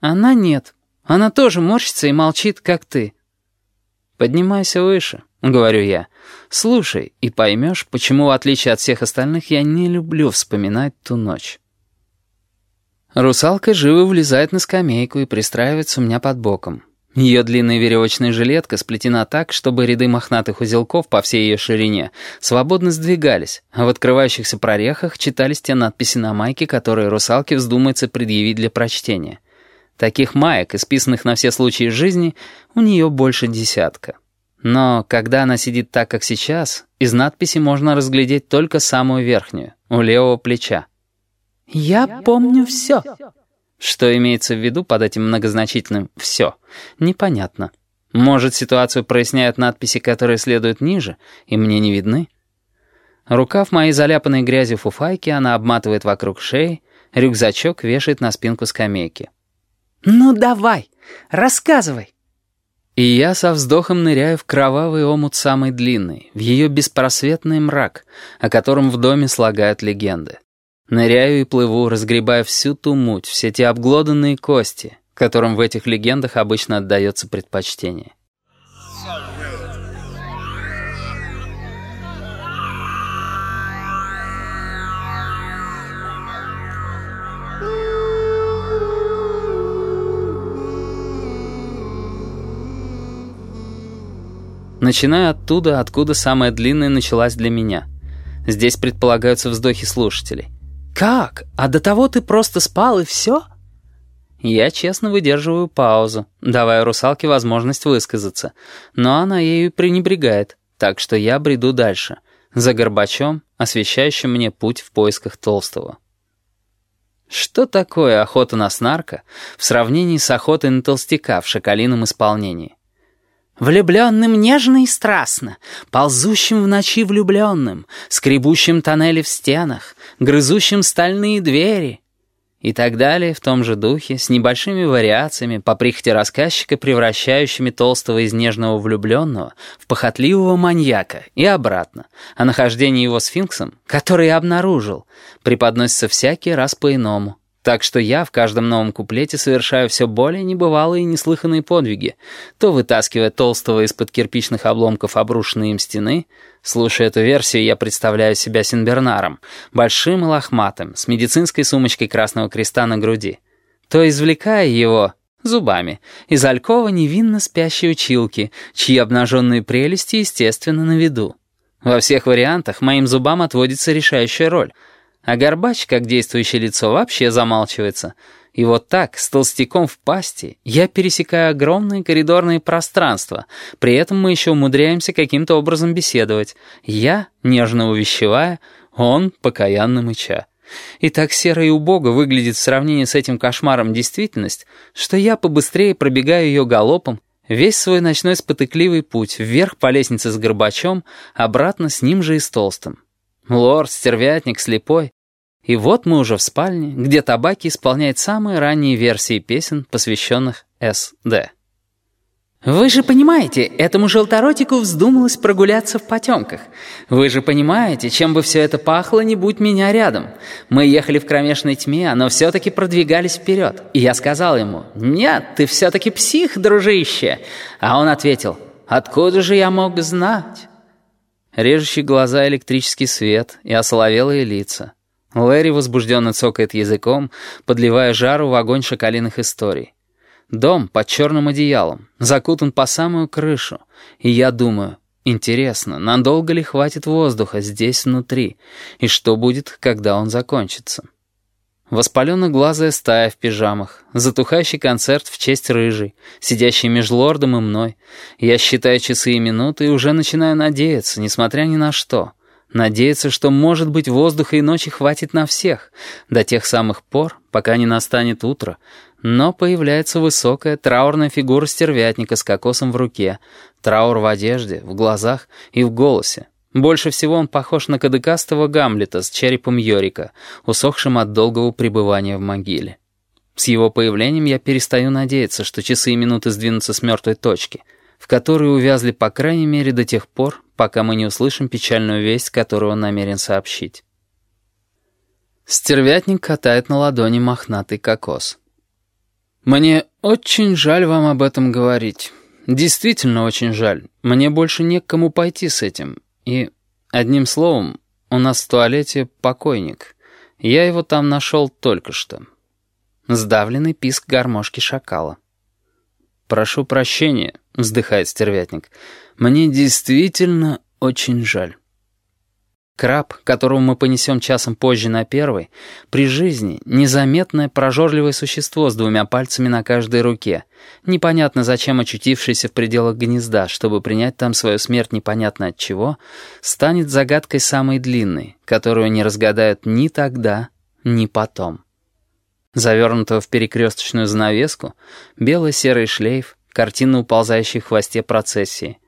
Она нет. Она тоже морщится и молчит, как ты. Поднимайся выше, говорю я. Слушай, и поймешь, почему, в отличие от всех остальных, я не люблю вспоминать ту ночь. Русалка живо влезает на скамейку и пристраивается у меня под боком. Ее длинная веревочная жилетка сплетена так, чтобы ряды мохнатых узелков по всей ее ширине свободно сдвигались, а в открывающихся прорехах читались те надписи на майке, которые русалке вздумается предъявить для прочтения. Таких маек, исписанных на все случаи жизни, у нее больше десятка. Но когда она сидит так, как сейчас, из надписи можно разглядеть только самую верхнюю, у левого плеча. «Я помню все». Что имеется в виду под этим многозначительным «все» непонятно. Может, ситуацию проясняют надписи, которые следуют ниже, и мне не видны? Рукав моей заляпанной грязью фуфайки она обматывает вокруг шеи, рюкзачок вешает на спинку скамейки. «Ну давай, рассказывай!» И я со вздохом ныряю в кровавый омут самый длинный, в ее беспросветный мрак, о котором в доме слагают легенды. Ныряю и плыву, разгребая всю ту муть, все те обглоданные кости, которым в этих легендах обычно отдается предпочтение. Начинаю оттуда, откуда самая длинная началась для меня. Здесь предполагаются вздохи слушателей. «Как? А до того ты просто спал и все?» Я честно выдерживаю паузу, давая русалке возможность высказаться, но она ею пренебрегает, так что я бреду дальше, за Горбачом, освещающим мне путь в поисках Толстого. Что такое охота на снарка в сравнении с охотой на толстяка в шоколином исполнении? Влюбленным нежно и страстно, ползущим в ночи влюбленным, скребущим тоннели в стенах, грызущим стальные двери. И так далее в том же духе, с небольшими вариациями, по прихоти рассказчика, превращающими толстого из нежного влюбленного в похотливого маньяка и обратно. О нахождении его сфинксом, который обнаружил, преподносится всякий раз по-иному. Так что я в каждом новом куплете совершаю все более небывалые и неслыханные подвиги, то вытаскивая толстого из-под кирпичных обломков обрушенной им стены, слушая эту версию, я представляю себя Синбернаром, большим и лохматым, с медицинской сумочкой Красного Креста на груди, то извлекая его зубами из алькова невинно спящей училки, чьи обнаженные прелести, естественно, на виду. Во всех вариантах моим зубам отводится решающая роль — а Горбач, как действующее лицо, вообще замалчивается. И вот так, с толстяком в пасти, я пересекаю огромные коридорные пространства. При этом мы еще умудряемся каким-то образом беседовать. Я, нежно увещевая, он, покаянно мыча. И так серо и убого выглядит в сравнении с этим кошмаром действительность, что я побыстрее пробегаю ее галопом, весь свой ночной спотыкливый путь вверх по лестнице с Горбачом, обратно с ним же и с Толстым. Лорд, стервятник, слепой. И вот мы уже в спальне, где табаки исполняет самые ранние версии песен, посвященных С.Д. Вы же понимаете, этому желторотику вздумалось прогуляться в потемках. Вы же понимаете, чем бы все это пахло, не будь меня рядом. Мы ехали в кромешной тьме, но все-таки продвигались вперед. И я сказал ему, «Нет, ты все-таки псих, дружище». А он ответил, «Откуда же я мог знать?» Режущий глаза электрический свет и осоловелые лица. Лэри возбужденно цокает языком, подливая жару в огонь шоколиных историй. Дом под черным одеялом, закутан по самую крышу. И я думаю, интересно, надолго ли хватит воздуха здесь внутри, и что будет, когда он закончится? Воспаленно-глазая стая в пижамах, затухающий концерт в честь рыжей, сидящий между лордом и мной. Я считаю часы и минуты и уже начинаю надеяться, несмотря ни на что. Надеяться, что, может быть, воздуха и ночи хватит на всех, до тех самых пор, пока не настанет утро. Но появляется высокая траурная фигура стервятника с кокосом в руке, траур в одежде, в глазах и в голосе. Больше всего он похож на кадыкастого Гамлета с черепом Йорика, усохшим от долгого пребывания в могиле. С его появлением я перестаю надеяться, что часы и минуты сдвинутся с мертвой точки, в которой увязли по крайней мере до тех пор, пока мы не услышим печальную весть, которую он намерен сообщить. Стервятник катает на ладони мохнатый кокос. «Мне очень жаль вам об этом говорить. Действительно очень жаль. Мне больше не к кому пойти с этим. И, одним словом, у нас в туалете покойник. Я его там нашел только что». Сдавленный писк гармошки шакала. «Прошу прощения», — вздыхает стервятник. «Мне действительно очень жаль». Краб, которого мы понесем часом позже на первый, при жизни незаметное прожорливое существо с двумя пальцами на каждой руке, непонятно зачем очутившееся в пределах гнезда, чтобы принять там свою смерть непонятно от чего, станет загадкой самой длинной, которую не разгадают ни тогда, ни потом. Завернутого в перекресточную занавеску, бело-серый шлейф, картина уползающей в хвосте процессии.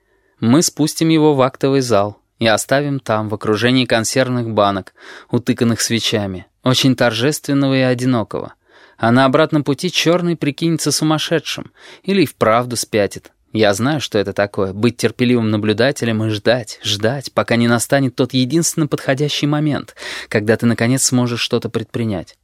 Мы спустим его в актовый зал, и оставим там, в окружении консервных банок, утыканных свечами, очень торжественного и одинокого. А на обратном пути черный прикинется сумасшедшим или и вправду спятит. Я знаю, что это такое — быть терпеливым наблюдателем и ждать, ждать, пока не настанет тот единственно подходящий момент, когда ты, наконец, сможешь что-то предпринять.